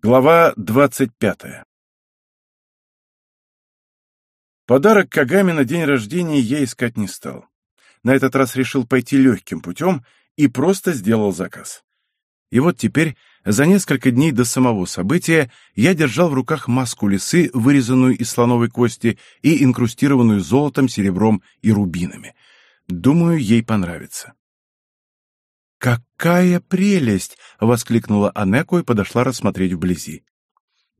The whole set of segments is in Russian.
Глава двадцать пятая Подарок Кагаме на день рождения я искать не стал. На этот раз решил пойти легким путем и просто сделал заказ. И вот теперь, за несколько дней до самого события, я держал в руках маску лисы, вырезанную из слоновой кости и инкрустированную золотом, серебром и рубинами. Думаю, ей понравится. «Какая прелесть!» — воскликнула Анеко и подошла рассмотреть вблизи.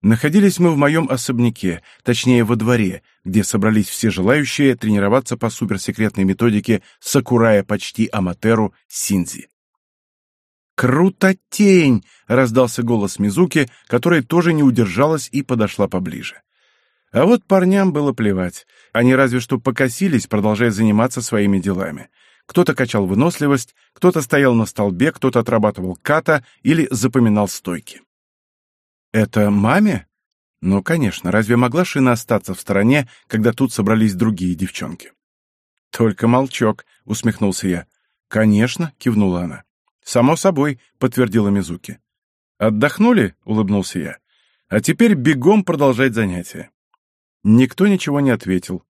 Находились мы в моем особняке, точнее во дворе, где собрались все желающие тренироваться по суперсекретной методике Сакурая почти Аматеру Синзи. «Крутотень!» — раздался голос Мизуки, которая тоже не удержалась и подошла поближе. А вот парням было плевать. Они разве что покосились, продолжая заниматься своими делами. Кто-то качал выносливость, кто-то стоял на столбе, кто-то отрабатывал ката или запоминал стойки. «Это маме?» Ну, конечно, разве могла Шина остаться в стороне, когда тут собрались другие девчонки? «Только молчок», — усмехнулся я. «Конечно», — кивнула она. «Само собой», — подтвердила Мизуки. «Отдохнули?» — улыбнулся я. «А теперь бегом продолжать занятия». Никто ничего не ответил.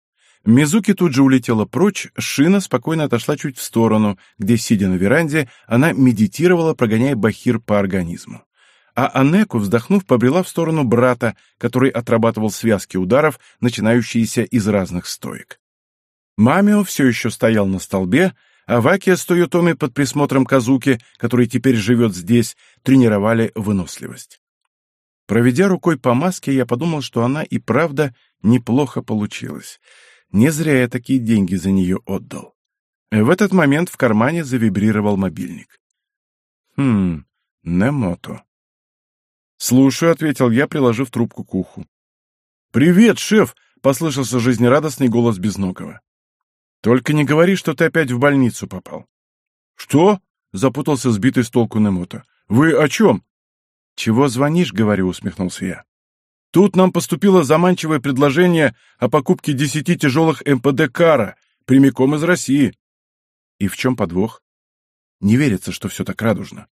Мизуки тут же улетела прочь, Шина спокойно отошла чуть в сторону, где, сидя на веранде, она медитировала, прогоняя бахир по организму. А Анеку, вздохнув, побрела в сторону брата, который отрабатывал связки ударов, начинающиеся из разных стоек. Мамио все еще стоял на столбе, а Вакия с Тойотоми под присмотром Казуки, который теперь живет здесь, тренировали выносливость. Проведя рукой по маске, я подумал, что она и правда неплохо получилась. Не зря я такие деньги за нее отдал. В этот момент в кармане завибрировал мобильник. «Хм, Немото». «Слушаю», — ответил я, приложив трубку к уху. «Привет, шеф!» — послышался жизнерадостный голос Безногого. «Только не говори, что ты опять в больницу попал». «Что?» — запутался сбитый с толку Немото. «Вы о чем?» «Чего звонишь?» — говорю, — усмехнулся я. Тут нам поступило заманчивое предложение о покупке десяти тяжелых МПД «Кара» прямиком из России. И в чем подвох? Не верится, что все так радужно.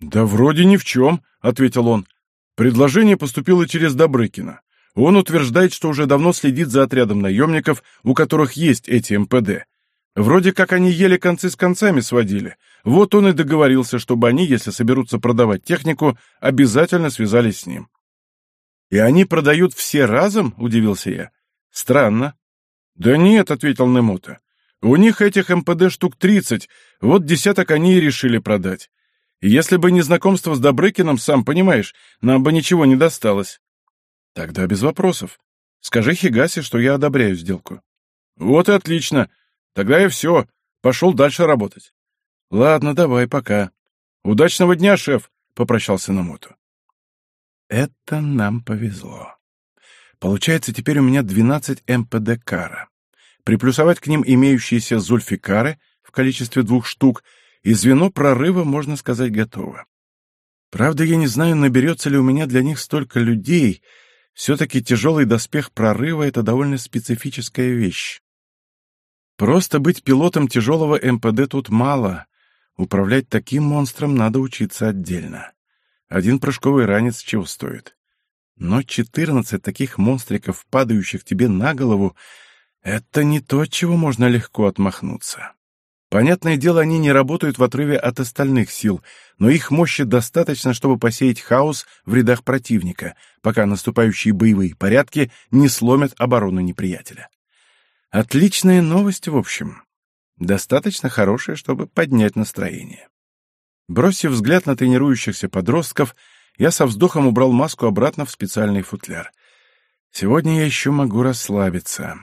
«Да вроде ни в чем», — ответил он. «Предложение поступило через Добрыкина. Он утверждает, что уже давно следит за отрядом наемников, у которых есть эти МПД. Вроде как они еле концы с концами сводили. Вот он и договорился, чтобы они, если соберутся продавать технику, обязательно связались с ним. «И они продают все разом?» — удивился я. «Странно». «Да нет», — ответил Немото. «У них этих МПД штук тридцать, вот десяток они и решили продать. И если бы не знакомство с Добрыкиным, сам понимаешь, нам бы ничего не досталось». «Тогда без вопросов. Скажи Хигасе, что я одобряю сделку». «Вот и отлично. Тогда я все. Пошел дальше работать». «Ладно, давай, пока». «Удачного дня, шеф», — попрощался Намото. Это нам повезло. Получается, теперь у меня 12 МПД кара. Приплюсовать к ним имеющиеся зульфикары в количестве двух штук, и звено прорыва, можно сказать, готово. Правда, я не знаю, наберется ли у меня для них столько людей. Все-таки тяжелый доспех прорыва — это довольно специфическая вещь. Просто быть пилотом тяжелого МПД тут мало. Управлять таким монстром надо учиться отдельно. Один прыжковый ранец чего стоит? Но четырнадцать таких монстриков, падающих тебе на голову, это не то, от чего можно легко отмахнуться. Понятное дело, они не работают в отрыве от остальных сил, но их мощи достаточно, чтобы посеять хаос в рядах противника, пока наступающие боевые порядки не сломят оборону неприятеля. Отличная новость, в общем. Достаточно хорошая, чтобы поднять настроение. Бросив взгляд на тренирующихся подростков, я со вздохом убрал маску обратно в специальный футляр. Сегодня я еще могу расслабиться.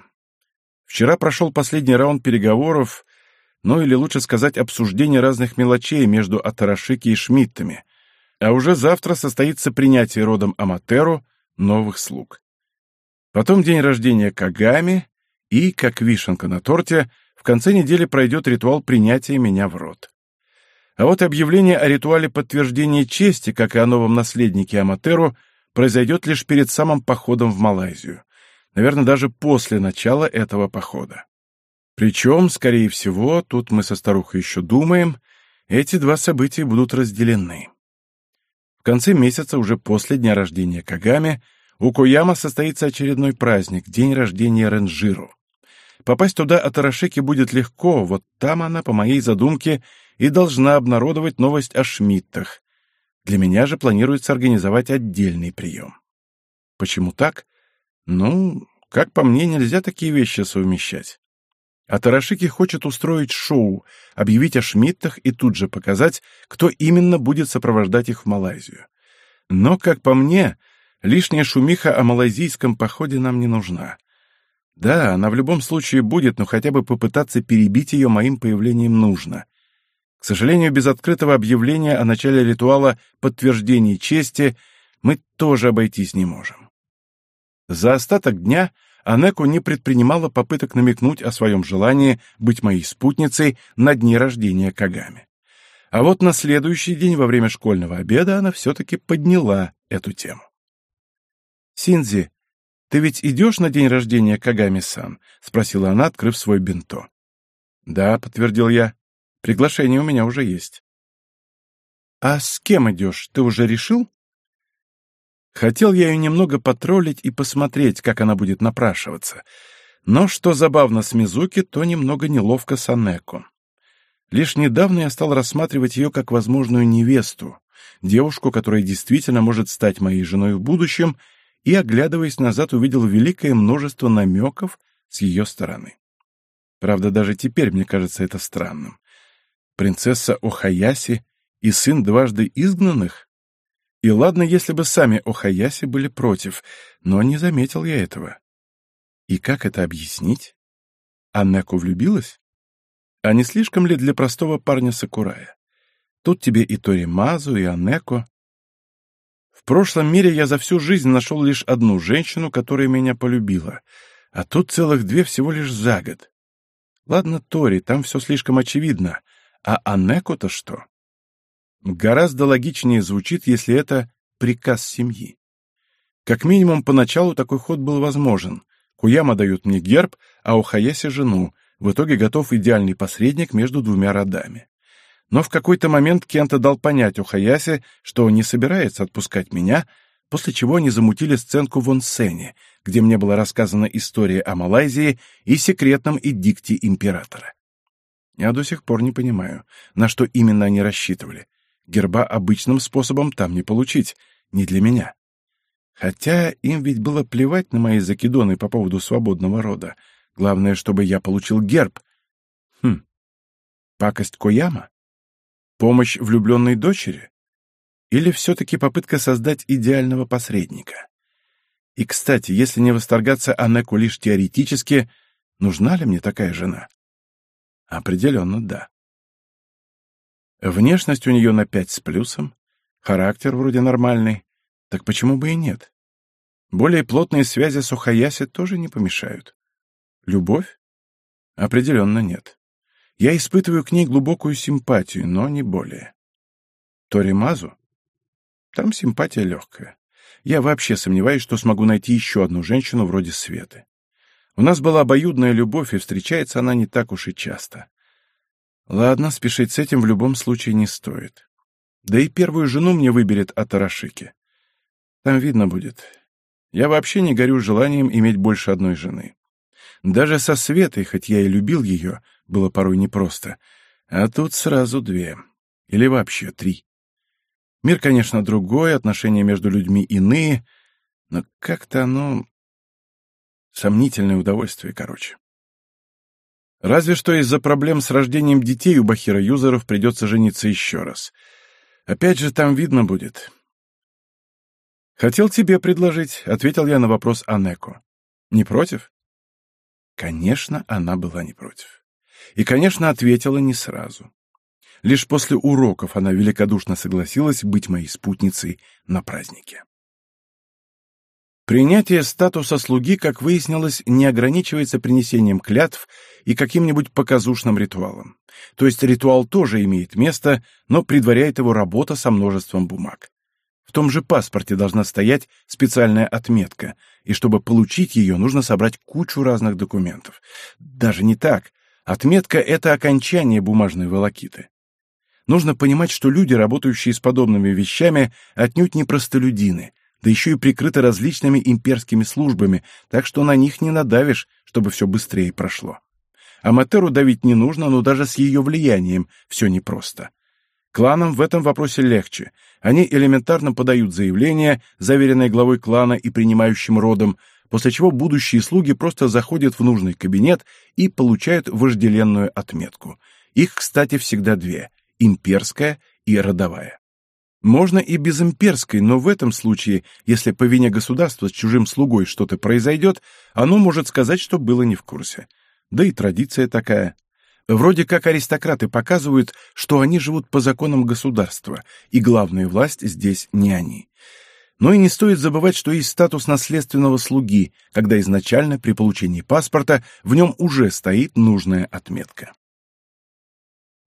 Вчера прошел последний раунд переговоров, ну или лучше сказать, обсуждение разных мелочей между Атарашики и Шмидтами, а уже завтра состоится принятие родом Аматеру новых слуг. Потом день рождения Кагами, и, как вишенка на торте, в конце недели пройдет ритуал принятия меня в род. А вот объявление о ритуале подтверждения чести, как и о новом наследнике Аматеру, произойдет лишь перед самым походом в Малайзию. Наверное, даже после начала этого похода. Причем, скорее всего, тут мы со старухой еще думаем, эти два события будут разделены. В конце месяца, уже после дня рождения Кагами, у Кояма состоится очередной праздник — день рождения Ренжиру. Попасть туда от Арашеки будет легко, вот там она, по моей задумке, и должна обнародовать новость о Шмидтах. Для меня же планируется организовать отдельный прием. Почему так? Ну, как по мне, нельзя такие вещи совмещать. А Тарашики хочет устроить шоу, объявить о Шмидтах и тут же показать, кто именно будет сопровождать их в Малайзию. Но, как по мне, лишняя шумиха о малайзийском походе нам не нужна. Да, она в любом случае будет, но хотя бы попытаться перебить ее моим появлением нужно. К сожалению, без открытого объявления о начале ритуала подтверждения чести мы тоже обойтись не можем. За остаток дня Анеку не предпринимала попыток намекнуть о своем желании быть моей спутницей на дне рождения Кагами. А вот на следующий день во время школьного обеда она все-таки подняла эту тему. «Синзи, ты ведь идешь на день рождения Кагами-сан?» — спросила она, открыв свой бинто. «Да», — подтвердил я. «Приглашение у меня уже есть». «А с кем идешь, ты уже решил?» Хотел я ее немного потроллить и посмотреть, как она будет напрашиваться. Но, что забавно с Мизуки, то немного неловко с Анеко. Лишь недавно я стал рассматривать ее как возможную невесту, девушку, которая действительно может стать моей женой в будущем, и, оглядываясь назад, увидел великое множество намеков с ее стороны. Правда, даже теперь мне кажется это странным. Принцесса Охаяси и сын дважды изгнанных? И ладно, если бы сами Охаяси были против, но не заметил я этого. И как это объяснить? Аннеко влюбилась? А не слишком ли для простого парня Сакурая? Тут тебе и Торимазу, и Аннеко. В прошлом мире я за всю жизнь нашел лишь одну женщину, которая меня полюбила, а тут целых две всего лишь за год. Ладно, Тори, там все слишком очевидно, а Анеко-то что? Гораздо логичнее звучит, если это приказ семьи. Как минимум, поначалу такой ход был возможен. Куяма дает мне герб, а у Хаяси — жену. В итоге готов идеальный посредник между двумя родами. Но в какой-то момент Кента дал понять у Хаяси, что он не собирается отпускать меня, после чего они замутили сценку в Онсене, где мне была рассказана история о Малайзии и секретном эдикте императора. Я до сих пор не понимаю, на что именно они рассчитывали. Герба обычным способом там не получить, не для меня. Хотя им ведь было плевать на мои закидоны по поводу свободного рода. Главное, чтобы я получил герб. Хм. Пакость Кояма? Помощь влюбленной дочери? Или все-таки попытка создать идеального посредника? И, кстати, если не восторгаться Анеку лишь теоретически, нужна ли мне такая жена? Определенно, да. Внешность у нее на пять с плюсом, характер вроде нормальный, так почему бы и нет? Более плотные связи с Охаяси тоже не помешают. Любовь? Определенно нет. Я испытываю к ней глубокую симпатию, но не более. Торимазу? Там симпатия легкая. Я вообще сомневаюсь, что смогу найти еще одну женщину вроде Светы. У нас была обоюдная любовь, и встречается она не так уж и часто. Ладно, спешить с этим в любом случае не стоит. Да и первую жену мне выберет Атарашики. Там видно будет. Я вообще не горю желанием иметь больше одной жены. Даже со Светой, хоть я и любил ее, было порой непросто. А тут сразу две. Или вообще три. Мир, конечно, другой, отношения между людьми иные, но как-то оно... Сомнительное удовольствие, короче. Разве что из-за проблем с рождением детей у Бахира-юзеров придется жениться еще раз. Опять же, там видно будет. «Хотел тебе предложить», — ответил я на вопрос Анеко. «Не против?» Конечно, она была не против. И, конечно, ответила не сразу. Лишь после уроков она великодушно согласилась быть моей спутницей на празднике. Принятие статуса слуги, как выяснилось, не ограничивается принесением клятв и каким-нибудь показушным ритуалом. То есть ритуал тоже имеет место, но предваряет его работа со множеством бумаг. В том же паспорте должна стоять специальная отметка, и чтобы получить ее, нужно собрать кучу разных документов. Даже не так. Отметка — это окончание бумажной волокиты. Нужно понимать, что люди, работающие с подобными вещами, отнюдь не простолюдины, да еще и прикрыты различными имперскими службами, так что на них не надавишь, чтобы все быстрее прошло. Аматеру давить не нужно, но даже с ее влиянием все непросто. Кланам в этом вопросе легче. Они элементарно подают заявление, заверенное главой клана и принимающим родом, после чего будущие слуги просто заходят в нужный кабинет и получают вожделенную отметку. Их, кстати, всегда две – имперская и родовая. Можно и без имперской, но в этом случае, если по вине государства с чужим слугой что-то произойдет, оно может сказать, что было не в курсе. Да и традиция такая. Вроде как аристократы показывают, что они живут по законам государства, и главная власть здесь не они. Но и не стоит забывать, что есть статус наследственного слуги, когда изначально при получении паспорта в нем уже стоит нужная отметка.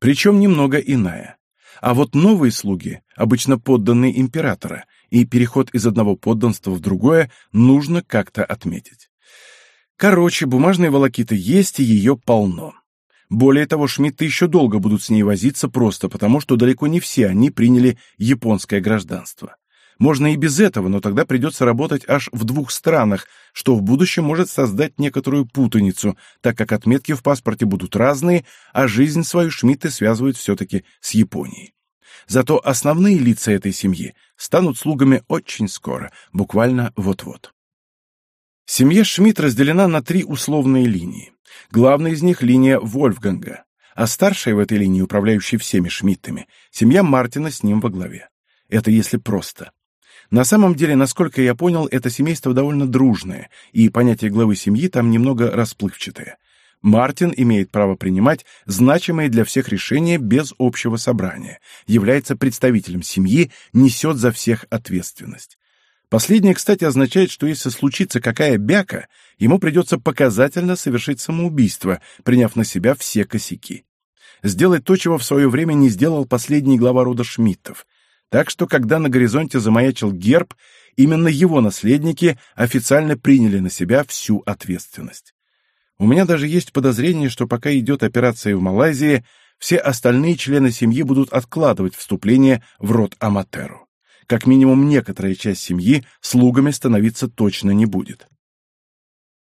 Причем немного иная. А вот новые слуги, обычно подданные императора, и переход из одного подданства в другое нужно как-то отметить. Короче, бумажные волокиты есть, и ее полно. Более того, Шмидты еще долго будут с ней возиться просто потому, что далеко не все они приняли японское гражданство. Можно и без этого, но тогда придется работать аж в двух странах, что в будущем может создать некоторую путаницу, так как отметки в паспорте будут разные, а жизнь свою Шмидты связывают все-таки с Японией. Зато основные лица этой семьи станут слугами очень скоро, буквально вот-вот. Семья Шмидт разделена на три условные линии. Главная из них — линия Вольфганга, а старшая в этой линии, управляющая всеми Шмидтами, семья Мартина с ним во главе. Это если просто. На самом деле, насколько я понял, это семейство довольно дружное, и понятие главы семьи там немного расплывчатое. Мартин имеет право принимать значимые для всех решения без общего собрания, является представителем семьи, несет за всех ответственность. Последнее, кстати, означает, что если случится какая бяка, ему придется показательно совершить самоубийство, приняв на себя все косяки. Сделать то, чего в свое время не сделал последний глава рода Шмидтов, так что, когда на горизонте замаячил герб, именно его наследники официально приняли на себя всю ответственность. У меня даже есть подозрение, что пока идет операция в Малайзии, все остальные члены семьи будут откладывать вступление в род Аматеру. Как минимум некоторая часть семьи слугами становиться точно не будет.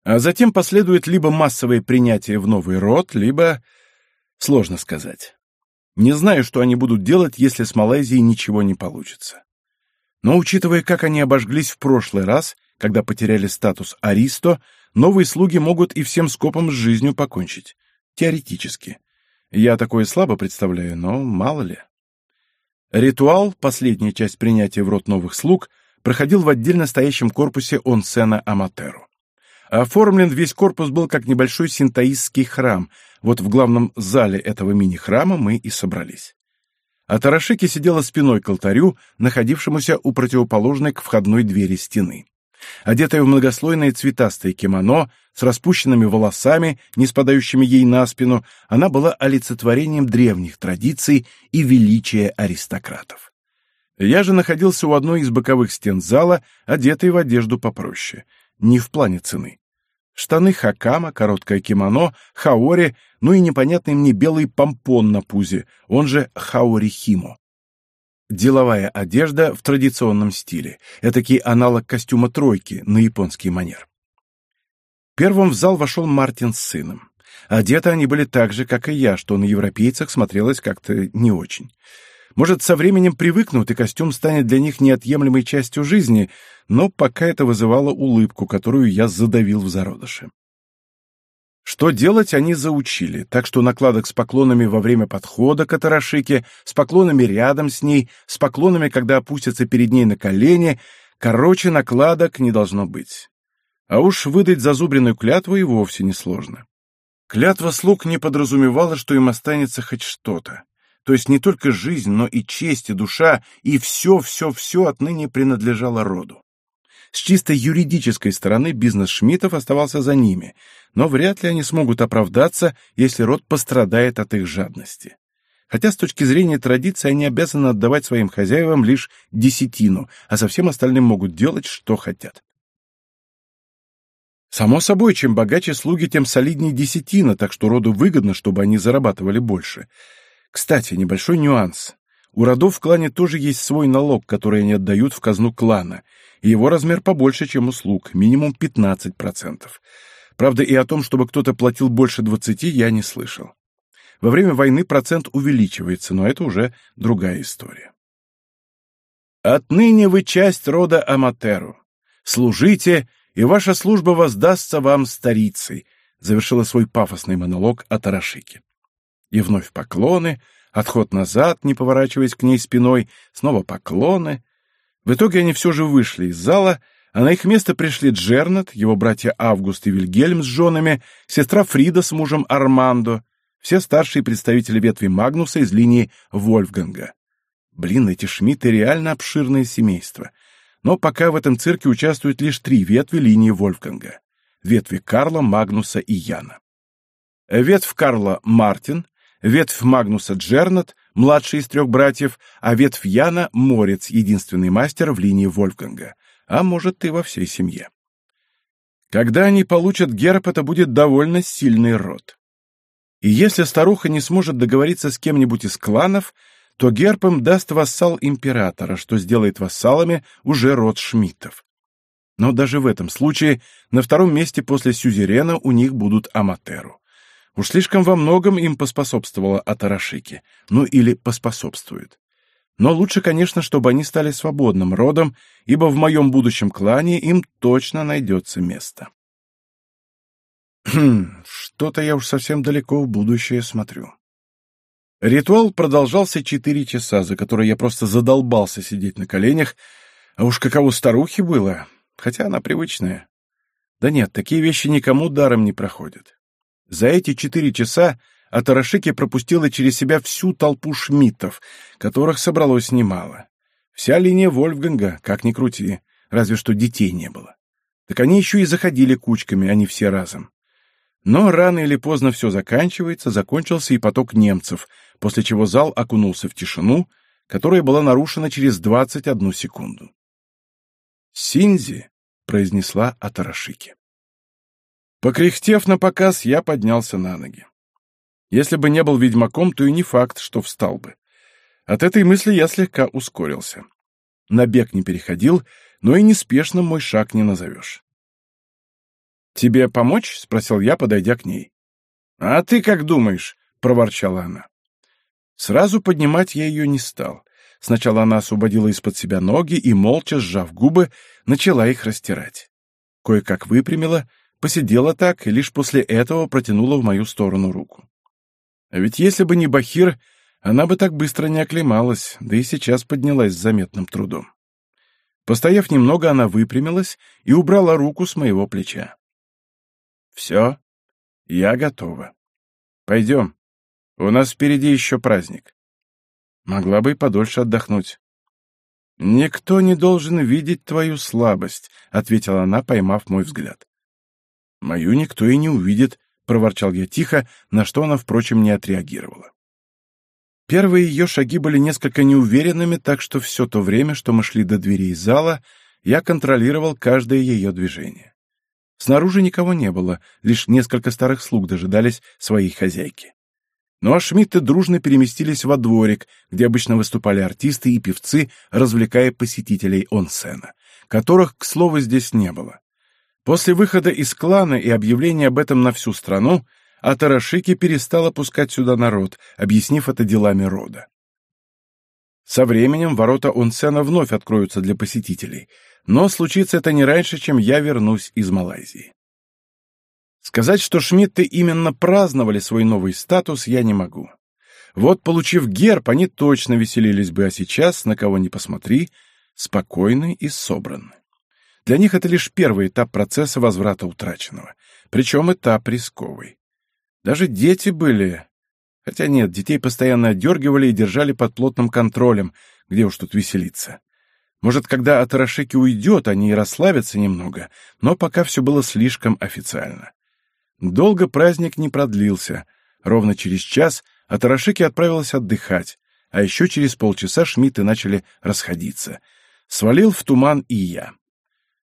А затем последует либо массовое принятие в новый род, либо... Сложно сказать. Не знаю, что они будут делать, если с Малайзией ничего не получится. Но учитывая, как они обожглись в прошлый раз, когда потеряли статус Аристо, новые слуги могут и всем скопом с жизнью покончить. Теоретически. Я такое слабо представляю, но мало ли. Ритуал, последняя часть принятия в рот новых слуг, проходил в отдельно стоящем корпусе Онсена Аматеру. Оформлен весь корпус был как небольшой синтаистский храм, вот в главном зале этого мини-храма мы и собрались. А Тарашики сидела спиной к алтарю, находившемуся у противоположной к входной двери стены. Одетая в многослойное цветастое кимоно, с распущенными волосами, не спадающими ей на спину, она была олицетворением древних традиций и величия аристократов. Я же находился у одной из боковых стен зала, одетый в одежду попроще, не в плане цены. Штаны хакама, короткое кимоно, хаори, ну и непонятный мне белый помпон на пузе, он же хаори-химо. Деловая одежда в традиционном стиле, этакий аналог костюма тройки на японский манер. Первым в зал вошел Мартин с сыном. Одеты они были так же, как и я, что на европейцах смотрелось как-то не очень. Может, со временем привыкнут, и костюм станет для них неотъемлемой частью жизни, но пока это вызывало улыбку, которую я задавил в зародыше. Что делать, они заучили, так что накладок с поклонами во время подхода к Атарашике, с поклонами рядом с ней, с поклонами, когда опустятся перед ней на колени, короче, накладок не должно быть. А уж выдать зазубренную клятву и вовсе несложно. Клятва слуг не подразумевала, что им останется хоть что-то то есть не только жизнь, но и честь, и душа, и все-все-все отныне принадлежало роду. С чисто юридической стороны бизнес Шмидтов оставался за ними, но вряд ли они смогут оправдаться, если род пострадает от их жадности. Хотя с точки зрения традиции они обязаны отдавать своим хозяевам лишь десятину, а со всем остальным могут делать, что хотят. Само собой, чем богаче слуги, тем солиднее десятина, так что роду выгодно, чтобы они зарабатывали больше. Кстати, небольшой нюанс. У родов в клане тоже есть свой налог, который они отдают в казну клана, и его размер побольше, чем у слуг, минимум 15%. Правда, и о том, чтобы кто-то платил больше 20, я не слышал. Во время войны процент увеличивается, но это уже другая история. Отныне вы часть рода Аматеру. Служите, и ваша служба воздастся вам старицей, завершила свой пафосный монолог о Тарашике. И вновь поклоны, отход назад, не поворачиваясь к ней спиной, снова поклоны. В итоге они все же вышли из зала, а на их место пришли Джернет, его братья Август и Вильгельм с женами, сестра Фрида с мужем Армандо, все старшие представители ветви Магнуса из линии Вольфганга. Блин, эти Шмидты реально обширное семейство. Но пока в этом цирке участвуют лишь три ветви линии Вольфганга. Ветви Карла, Магнуса и Яна. Ветвь Карла — Мартин, ветвь Магнуса Джернат, младший из трех братьев, а ветвь Яна — Морец, единственный мастер в линии Вольфганга, а может и во всей семье. Когда они получат герб, это будет довольно сильный род. И если старуха не сможет договориться с кем-нибудь из кланов, то герб им даст вассал императора, что сделает вассалами уже род Шмидтов. Но даже в этом случае на втором месте после Сюзерена у них будут Аматеру. Уж слишком во многом им поспособствовала Атарашики, ну или поспособствует. Но лучше, конечно, чтобы они стали свободным родом, ибо в моем будущем клане им точно найдется место. Хм, что-то я уж совсем далеко в будущее смотрю. Ритуал продолжался четыре часа, за которые я просто задолбался сидеть на коленях, а уж каково старухе было, хотя она привычная. Да нет, такие вещи никому даром не проходят. За эти четыре часа Атарашики пропустила через себя всю толпу шмидтов, которых собралось немало. Вся линия Вольфганга, как ни крути, разве что детей не было. Так они еще и заходили кучками, а не все разом. Но рано или поздно все заканчивается, закончился и поток немцев, после чего зал окунулся в тишину, которая была нарушена через 21 секунду. «Синзи», — произнесла Атарашики. Покряхтев на показ, я поднялся на ноги. Если бы не был ведьмаком, то и не факт, что встал бы. От этой мысли я слегка ускорился. На бег не переходил, но и неспешным мой шаг не назовешь. «Тебе помочь?» — спросил я, подойдя к ней. «А ты как думаешь?» — проворчала она. Сразу поднимать я ее не стал. Сначала она освободила из-под себя ноги и, молча сжав губы, начала их растирать. Кое-как выпрямила — посидела так и лишь после этого протянула в мою сторону руку. А ведь если бы не Бахир, она бы так быстро не оклемалась, да и сейчас поднялась с заметным трудом. Постояв немного, она выпрямилась и убрала руку с моего плеча. «Все, я готова. Пойдем. У нас впереди еще праздник. Могла бы и подольше отдохнуть». «Никто не должен видеть твою слабость», — ответила она, поймав мой взгляд. «Мою никто и не увидит», — проворчал я тихо, на что она, впрочем, не отреагировала. Первые ее шаги были несколько неуверенными, так что все то время, что мы шли до дверей зала, я контролировал каждое ее движение. Снаружи никого не было, лишь несколько старых слуг дожидались своей хозяйки. Ну а Шмидты дружно переместились во дворик, где обычно выступали артисты и певцы, развлекая посетителей онсена, которых, к слову, здесь не было. После выхода из клана и объявления об этом на всю страну, Атарашики перестала пускать сюда народ, объяснив это делами рода. Со временем ворота Онсена вновь откроются для посетителей, но случится это не раньше, чем я вернусь из Малайзии. Сказать, что Шмидты именно праздновали свой новый статус, я не могу. Вот, получив герб, они точно веселились бы, а сейчас, на кого ни посмотри, спокойны и собраны. Для них это лишь первый этап процесса возврата утраченного, причем этап рисковый. Даже дети были... Хотя нет, детей постоянно отдергивали и держали под плотным контролем, где уж тут веселиться. Может, когда Атарашики уйдет, они и расслабятся немного, но пока все было слишком официально. Долго праздник не продлился. Ровно через час Атарашики отправилась отдыхать, а еще через полчаса Шмидты начали расходиться. Свалил в туман и я.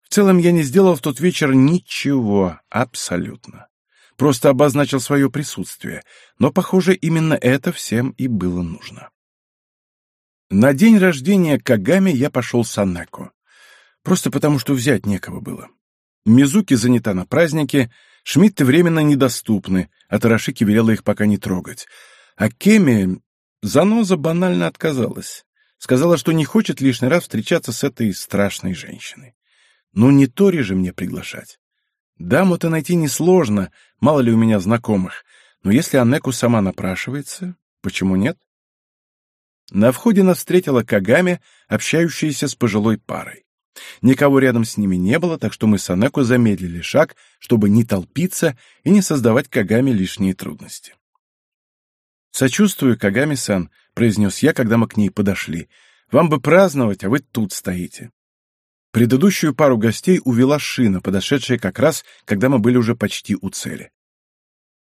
В целом я не сделал в тот вечер ничего, абсолютно. просто обозначил свое присутствие, но, похоже, именно это всем и было нужно. На день рождения Кагами я пошел с Анеко. Просто потому, что взять некого было. Мизуки занята на празднике, Шмидты временно недоступны, а Тарашики велела их пока не трогать. А Кеми... Заноза банально отказалась. Сказала, что не хочет лишний раз встречаться с этой страшной женщиной. Ну, не Тори же мне приглашать. Даму-то найти несложно, мало ли у меня знакомых, но если Анеку сама напрашивается, почему нет? На входе нас встретила Кагами, общающаяся с пожилой парой. Никого рядом с ними не было, так что мы с Анеку замедлили шаг, чтобы не толпиться и не создавать Кагами лишние трудности. «Сочувствую, Кагами-сан», — произнес я, когда мы к ней подошли. «Вам бы праздновать, а вы тут стоите». Предыдущую пару гостей увела шина, подошедшая как раз, когда мы были уже почти у цели.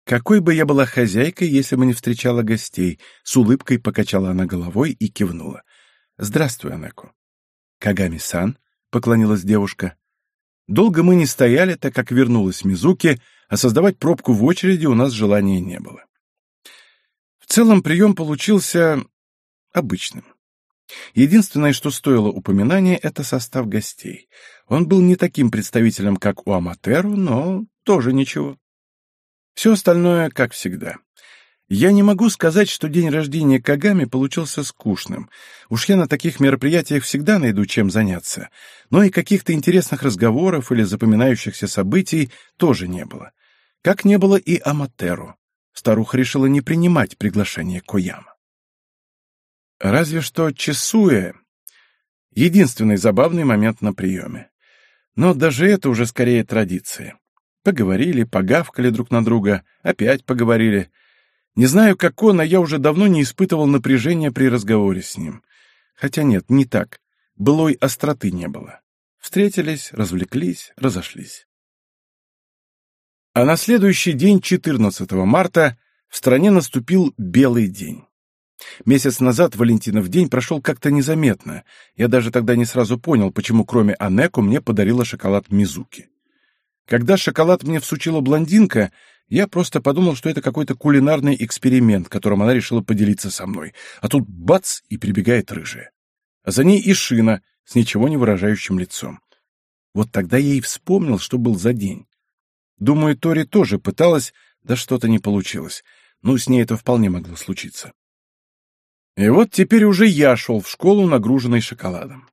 «Какой бы я была хозяйкой, если бы не встречала гостей?» С улыбкой покачала она головой и кивнула. «Здравствуй, Анеко». «Кагами-сан», — поклонилась девушка. Долго мы не стояли, так как вернулась Мизуки, а создавать пробку в очереди у нас желания не было. В целом прием получился обычным. Единственное, что стоило упоминания, это состав гостей. Он был не таким представителем, как у Аматеру, но тоже ничего. Все остальное, как всегда. Я не могу сказать, что день рождения Кагами получился скучным. Уж я на таких мероприятиях всегда найду чем заняться. Но и каких-то интересных разговоров или запоминающихся событий тоже не было. Как не было и Аматеру. Старуха решила не принимать приглашение Кояма. Разве что Чесуя — единственный забавный момент на приеме. Но даже это уже скорее традиция. Поговорили, погавкали друг на друга, опять поговорили — не знаю, как он, а я уже давно не испытывал напряжения при разговоре с ним. Хотя нет, не так. Былой остроты не было. Встретились, развлеклись, разошлись. А на следующий день, 14 марта, в стране наступил белый день. Месяц назад Валентинов день прошел как-то незаметно. Я даже тогда не сразу понял, почему кроме Анеку мне подарила шоколад Мизуки. Когда шоколад мне всучила блондинка, я просто подумал, что это какой-то кулинарный эксперимент, которым она решила поделиться со мной. А тут бац, и прибегает рыжая. А за ней и шина с ничего не выражающим лицом. Вот тогда я и вспомнил, что был за день. Думаю, Тори тоже пыталась, да что-то не получилось. Ну, с ней это вполне могло случиться. И вот теперь уже я шел в школу, нагруженный шоколадом.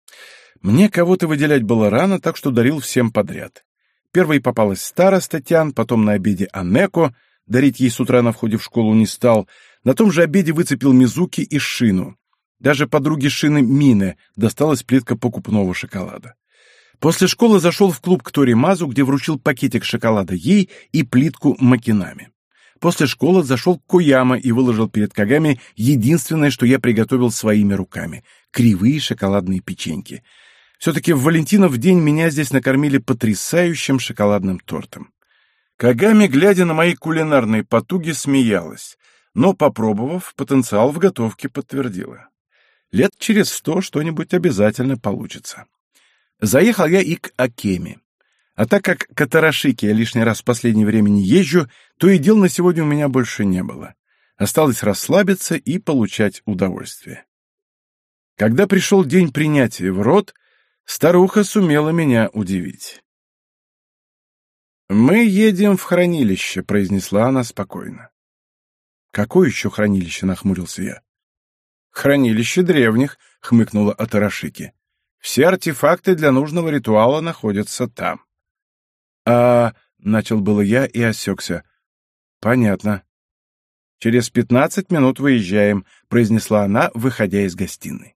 Мне кого-то выделять было рано, так что дарил всем подряд. Первой попалась староста Тян, потом на обеде Анеко, дарить ей с утра на входе в школу не стал, на том же обеде выцепил Мизуки и Шину. Даже подруге Шины Мине досталась плитка покупного шоколада. После школы зашел в клуб к Тори Мазу, где вручил пакетик шоколада ей и плитку макинами. После школы зашел к Куяма и выложил перед Кагами единственное, что я приготовил своими руками — кривые шоколадные печеньки — все-таки в Валентинов день меня здесь накормили потрясающим шоколадным тортом. Кагами, глядя на мои кулинарные потуги, смеялась, но, попробовав, потенциал в готовке подтвердила. Лет через сто что-нибудь обязательно получится. Заехал я и к Акеме. А так как к Атарашике я лишний раз в последнее время не езжу, то и дел на сегодня у меня больше не было. Осталось расслабиться и получать удовольствие. Когда пришел день принятия в рот, Старуха сумела меня удивить. «Мы едем в хранилище», — произнесла она спокойно. «Какое еще хранилище?» — нахмурился я. «Хранилище древних», — хмыкнула Атарашики. «Все артефакты для нужного ритуала находятся там». «А...» — начал было я и осекся. «Понятно». «Через пятнадцать минут выезжаем», — произнесла она, выходя из гостиной.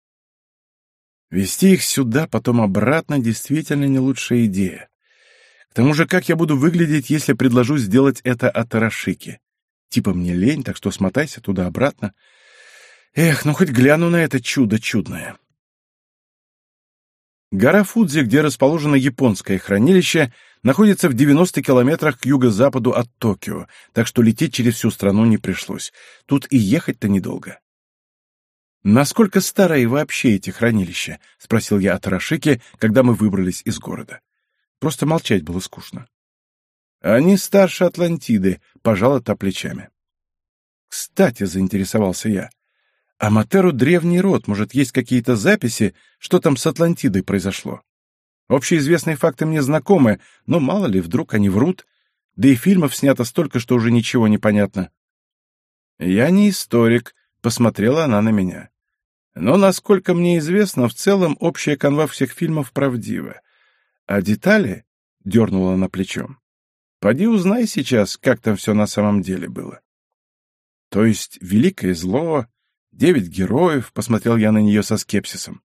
Вести их сюда, потом обратно, действительно не лучшая идея. К тому же, как я буду выглядеть, если предложу сделать это от Арашики? Типа мне лень, так что смотайся туда-обратно. Эх, ну хоть гляну на это чудо чудное. Гора Фудзи, где расположено японское хранилище, находится в 90 километрах к юго-западу от Токио, так что лететь через всю страну не пришлось. Тут и ехать-то недолго. «Насколько старые вообще эти хранилища?» — спросил я от Рашики, когда мы выбрались из города. Просто молчать было скучно. Они старше Атлантиды, пожала та плечами. Кстати, заинтересовался я. Аматеру древний род, может, есть какие-то записи, что там с Атлантидой произошло? Общеизвестные факты мне знакомы, но мало ли, вдруг они врут, да и фильмов снято столько, что уже ничего не понятно. Я не историк, посмотрела она на меня. Но, насколько мне известно, в целом общая канва всех фильмов правдива. А детали — дернула она плечом. «Поди узнай сейчас, как там все на самом деле было». «То есть великое зло, девять героев», — посмотрел я на нее со скепсисом.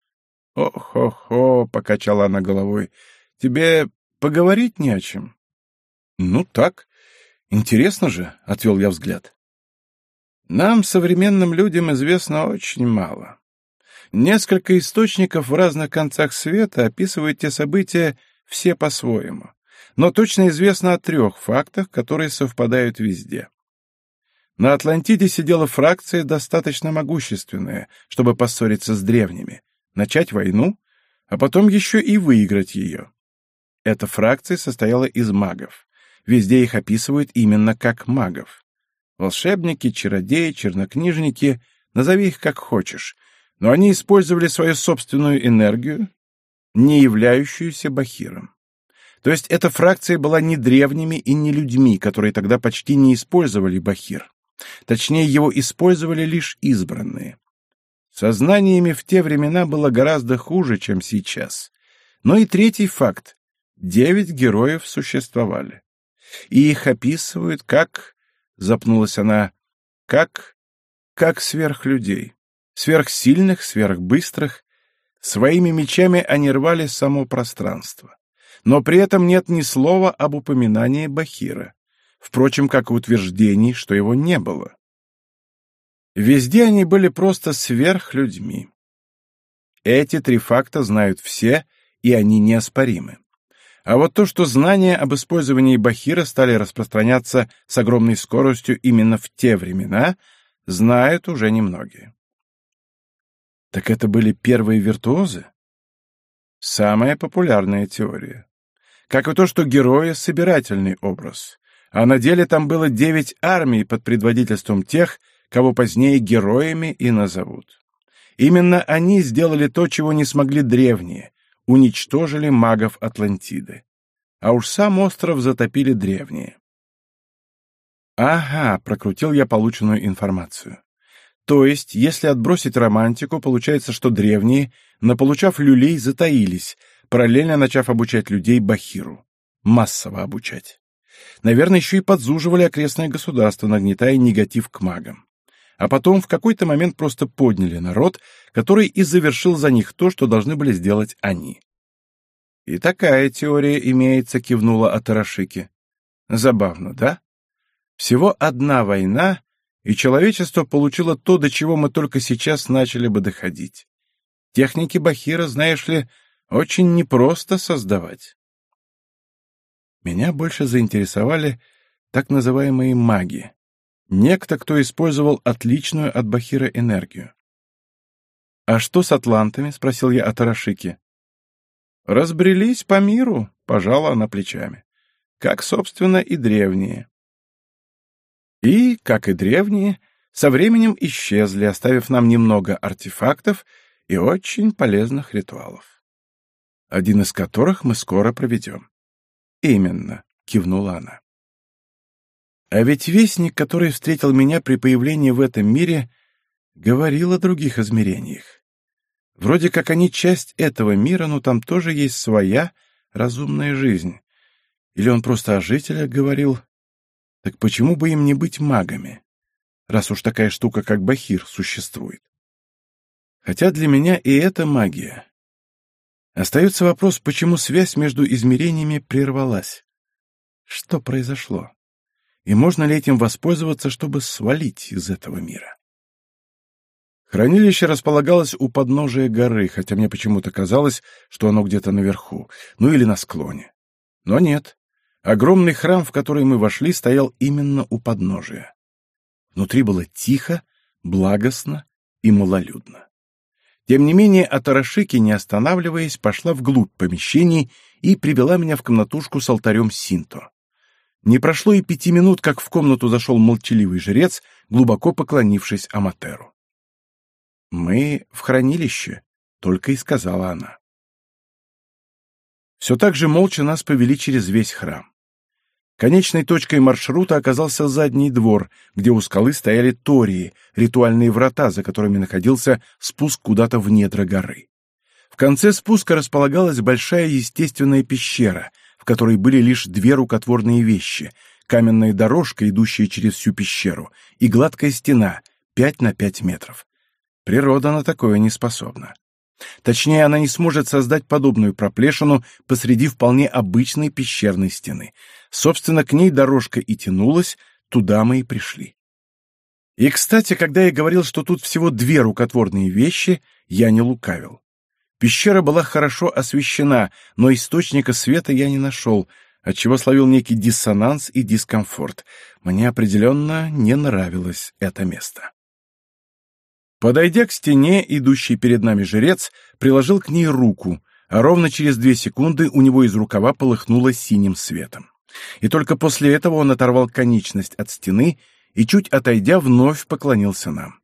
«О-хо-хо», — покачала она головой, — «тебе поговорить не о чем». «Ну так, интересно же», — отвел я взгляд. «Нам, современным людям, известно очень мало. Несколько источников в разных концах света описывают те события все по-своему. Но точно известно о трех фактах, которые совпадают везде. На Атлантиде сидела фракция достаточно могущественная, чтобы поссориться с древними, начать войну, а потом еще и выиграть ее. Эта фракция состояла из магов. Везде их описывают именно как магов. Волшебники, чародеи, чернокнижники, назови их как хочешь, но они использовали свою собственную энергию, не являющуюся бахиром. То есть эта фракция была не древними и не людьми, которые тогда почти не использовали бахир. Точнее, его использовали лишь избранные. Сознаниями в те времена было гораздо хуже, чем сейчас. Но и третий факт. Девять героев существовали. И их описывают как, запнулась она, как, как сверхлюдей. Сверхсильных, сверхбыстрых, Своими мечами они рвали само пространство. Но при этом нет ни слова об упоминании Бахира. Впрочем, как и утверждений, что его не было. Везде они были просто сверхлюдьми. Эти три факта знают все, и они неоспоримы. А вот то, что знания об использовании Бахира стали распространяться с огромной скоростью именно в те времена, знают уже немногие. Так это были первые виртуозы? Самая популярная теория. Как и то, что герои — собирательный образ. А на деле там было девять армий под предводительством тех, кого позднее героями и назовут. Именно они сделали то, чего не смогли древние, уничтожили магов Атлантиды. А уж сам остров затопили древние. Ага, прокрутил я полученную информацию. То есть, если отбросить романтику, получается, что древние, наполучав люлей, затаились, параллельно начав обучать людей Бахиру. Массово обучать. Наверное, еще и подзуживали окрестное государство, нагнетая негатив к магам. А потом в какой-то момент просто подняли народ, который и завершил за них то, что должны были сделать они. «И такая теория имеется», — кивнула Атарашики. «Забавно, да? Всего одна война, и человечество получило то, до чего мы только сейчас начали бы доходить. Техники Бахира, знаешь ли, очень непросто создавать. Меня больше заинтересовали так называемые маги. Некто, кто использовал отличную от Бахира энергию. «А что с атлантами?» — спросил я от Арашики. «Разбрелись по миру», — пожала она плечами. «Как, собственно, и древние. И, как и древние, со временем исчезли, оставив нам немного артефактов и очень полезных ритуалов. Один из которых мы скоро проведем. Именно, кивнула она. А ведь вестник, который встретил меня при появлении в этом мире, говорил о других измерениях. Вроде как они часть этого мира, но там тоже есть своя разумная жизнь. Или он просто о жителях говорил, так почему бы им не быть магами, раз уж такая штука, как Бахир, существует? Хотя для меня и это магия. Остается вопрос, почему связь между измерениями прервалась? Что произошло? И можно ли этим воспользоваться, чтобы свалить из этого мира? Хранилище располагалось у подножия горы, хотя мне почему-то казалось, что оно где-то наверху, ну или на склоне. Но нет. Огромный храм, в который мы вошли, стоял именно у подножия. Внутри было тихо, благостно и малолюдно. Тем не менее, Атарашики, не останавливаясь, пошла вглубь помещений и привела меня в комнатушку с алтарем Синто. Не прошло и пяти минут, как в комнату зашел молчаливый жрец, глубоко поклонившись Аматеру. «Мы в хранилище», — только и сказала она. Все так же молча нас повели через весь храм. Конечной точкой маршрута оказался задний двор, где у скалы стояли тории, ритуальные врата, за которыми находился спуск куда-то в недра горы. В конце спуска располагалась большая естественная пещера, в которой были лишь две рукотворные вещи — каменная дорожка, идущая через всю пещеру, и гладкая стена, пять на пять метров. Природа на такое не способна. Точнее, она не сможет создать подобную проплешину посреди вполне обычной пещерной стены. Собственно, к ней дорожка и тянулась, туда мы и пришли. И, кстати, когда я говорил, что тут всего две рукотворные вещи, я не лукавил. Пещера была хорошо освещена, но источника света я не нашел, отчего словил некий диссонанс и дискомфорт. Мне определенно не нравилось это место. Подойдя к стене, идущий перед нами жрец приложил к ней руку, а ровно через две секунды у него из рукава полыхнуло синим светом. И только после этого он оторвал конечность от стены и, чуть отойдя, вновь поклонился нам.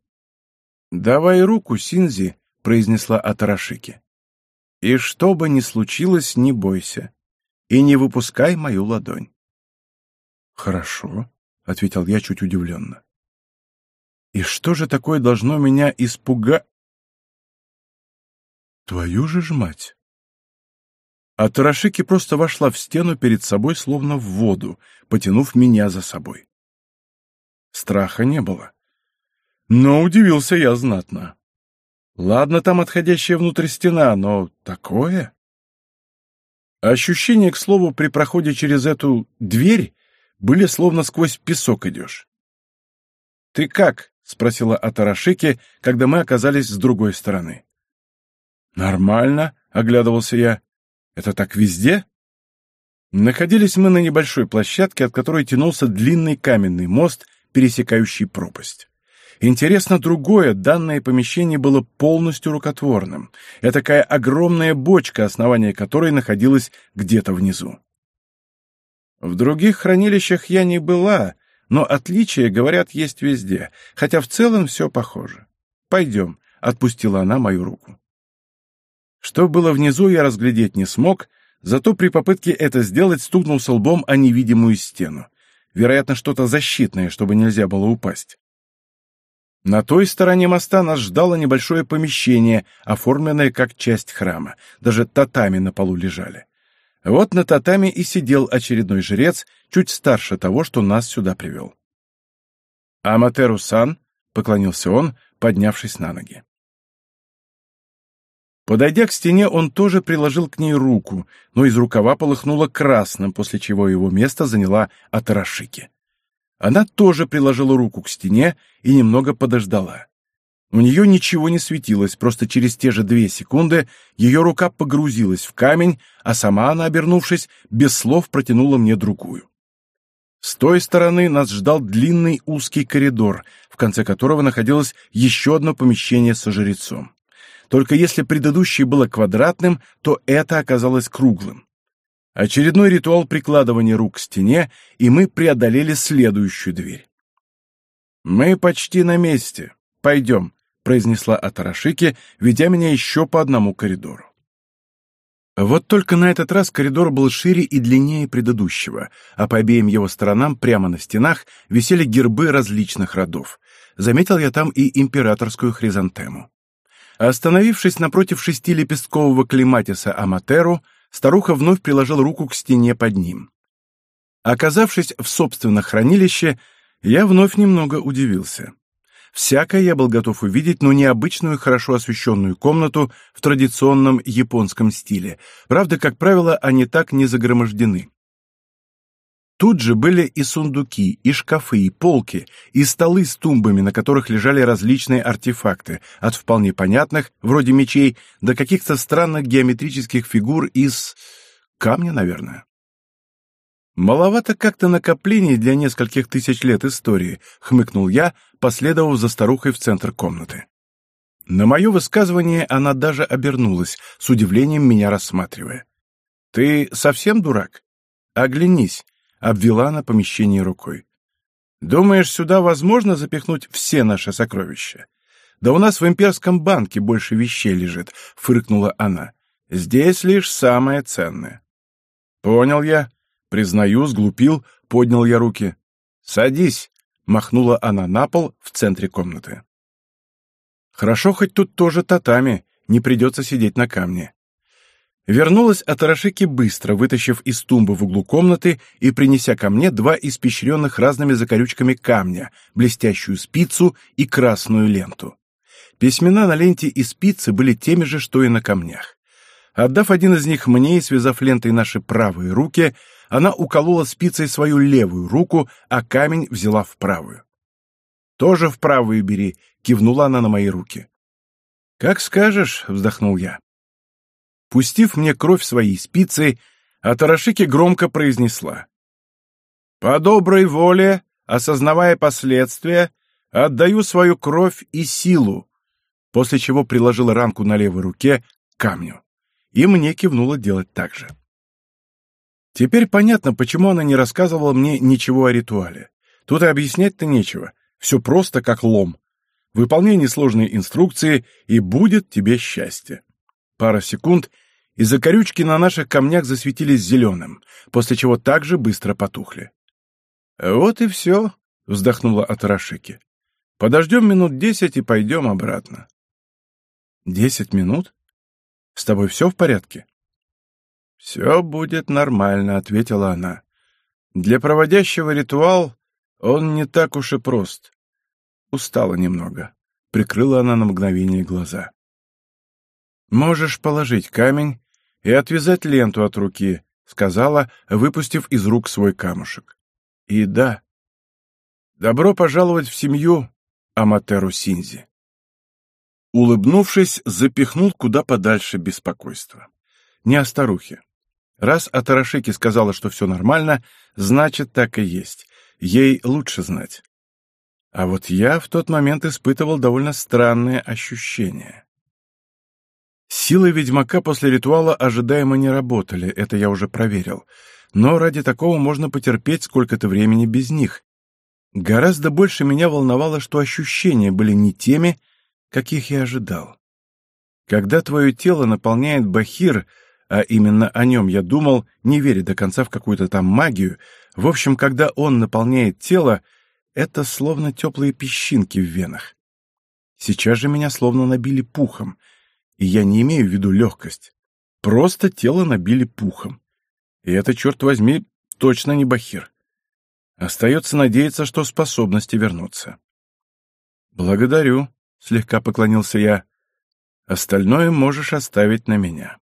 «Давай руку, Синзи», — произнесла Атарашики. «И что бы ни случилось, не бойся, и не выпускай мою ладонь». «Хорошо», — ответил я чуть удивленно. И что же такое должно меня испуга... Твою же ж мать! А Тарашики просто вошла в стену перед собой, словно в воду, потянув меня за собой. Страха не было. Но удивился я знатно. Ладно, там отходящая внутрь стена, но такое... Ощущения, к слову, при проходе через эту дверь были словно сквозь песок идешь. «Ты как?» — спросила Атарашики, когда мы оказались с другой стороны. «Нормально», — оглядывался я. «Это так везде?» Находились мы на небольшой площадке, от которой тянулся длинный каменный мост, пересекающий пропасть. Интересно другое, данное помещение было полностью рукотворным. Это такая огромная бочка, основание которой находилось где-то внизу. В других хранилищах я не была, но отличия, говорят, есть везде, хотя в целом все похоже. Пойдем, — отпустила она мою руку. Что было внизу, я разглядеть не смог, зато при попытке это сделать стукнулся лбом о невидимую стену. Вероятно, что-то защитное, чтобы нельзя было упасть. На той стороне моста нас ждало небольшое помещение, оформленное как часть храма. Даже татами на полу лежали. Вот на татами и сидел очередной жрец, чуть старше того, что нас сюда привел. «Аматеру-сан», — поклонился он, поднявшись на ноги. Подойдя к стене, он тоже приложил к ней руку, но из рукава полыхнуло красным, после чего его место заняла Атарашики. Она тоже приложила руку к стене и немного подождала. У нее ничего не светилось, просто через те же две секунды ее рука погрузилась в камень, а сама она, обернувшись, без слов протянула мне другую. С той стороны нас ждал длинный узкий коридор, в конце которого находилось еще одно помещение со жрецом. Только если предыдущее было квадратным, то это оказалось круглым. Очередной ритуал прикладывания рук к стене, и мы преодолели следующую дверь. «Мы почти на месте. Пойдем», — произнесла Атарашики, ведя меня еще по одному коридору. Вот только на этот раз коридор был шире и длиннее предыдущего, а по обеим его сторонам прямо на стенах висели гербы различных родов. Заметил я там и императорскую хризантему. Остановившись напротив шестилепесткового клематиса Аматеру, старуха вновь приложила руку к стене под ним. Оказавшись в собственном хранилище, я вновь немного удивился. Всякое я был готов увидеть, но необычную, хорошо освещенную комнату в традиционном японском стиле. Правда, как правило, они так не загромождены. Тут же были и сундуки, и шкафы, и полки, и столы с тумбами, на которых лежали различные артефакты, от вполне понятных, вроде мечей, до каких-то странных геометрических фигур из... камня, наверное. «Маловато как-то накоплений для нескольких тысяч лет истории», — хмыкнул я, последовав за старухой в центр комнаты. На мое высказывание она даже обернулась, с удивлением меня рассматривая. «Ты совсем дурак? Оглянись. Обвела на помещение рукой. «Думаешь, сюда возможно запихнуть все наши сокровища? Да у нас в имперском банке больше вещей лежит», — фыркнула она. «Здесь лишь самое ценное». «Понял я. Признаю, сглупил», — поднял я руки. «Садись», — махнула она на пол в центре комнаты. «Хорошо, хоть тут тоже татами, не придется сидеть на камне». Вернулась Атарашики быстро, вытащив из тумбы в углу комнаты и принеся ко мне два испещренных разными закорючками камня, блестящую спицу и красную ленту. Письмена на ленте и спице были теми же, что и на камнях. Отдав один из них мне и связав лентой наши правые руки, она уколола спицей свою левую руку, а камень взяла в правую. «Тоже в правую бери», — кивнула она на мои руки. «Как скажешь», — вздохнул я. Пустив мне кровь своей спицей, Атарашики громко произнесла. «По доброй воле, осознавая последствия, отдаю свою кровь и силу», после чего приложила ранку на левой руке к камню. И мне кивнула делать так же. Теперь понятно, почему она не рассказывала мне ничего о ритуале. Тут и объяснять-то нечего. Все просто как лом. Выполняй несложные инструкции, и будет тебе счастье. Пара секунд, и закорючки на наших камнях засветились зеленым, после чего также быстро потухли. «Вот и все», — вздохнула Атарашики. «Подождем минут десять и пойдем обратно». «Десять минут? С тобой все в порядке?» «Все будет нормально», — ответила она. «Для проводящего ритуал он не так уж и прост». Устала немного. Прикрыла она на мгновение глаза. «Можешь положить камень и отвязать ленту от руки», — сказала, выпустив из рук свой камушек. «И да, добро пожаловать в семью Аматеру Синзи». Улыбнувшись, запихнул куда подальше беспокойство. Не о старухе. Раз Атарашеки сказала, что все нормально, значит, так и есть. Ей лучше знать. А вот я в тот момент испытывал довольно странные ощущения. Силы ведьмака после ритуала ожидаемо не работали, это я уже проверил. Но ради такого можно потерпеть сколько-то времени без них. Гораздо больше меня волновало, что ощущения были не теми, каких я ожидал. Когда твое тело наполняет бахир, а именно о нем я думал, не веря до конца в какую-то там магию, в общем, когда он наполняет тело, это словно теплые песчинки в венах. Сейчас же меня словно набили пухом — и я не имею в виду легкость. Просто тело набили пухом. И это, черт возьми, точно не бахир. Остается надеяться, что способности вернутся. «Благодарю», — слегка поклонился я. «Остальное можешь оставить на меня».